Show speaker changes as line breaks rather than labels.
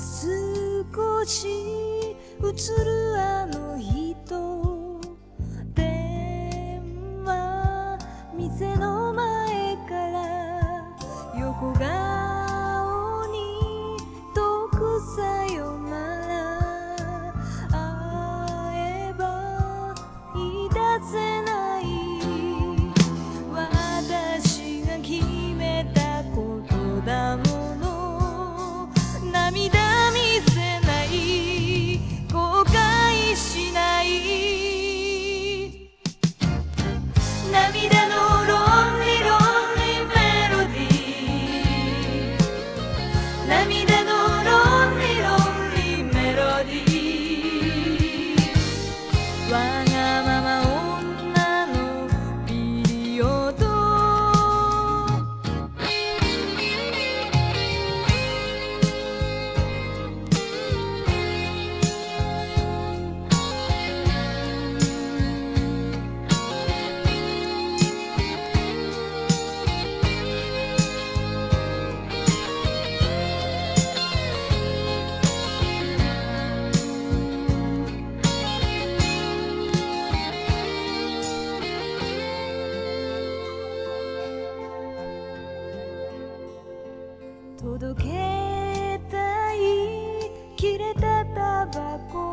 少し映る mama, mama. 届けたい。切れたタバコ。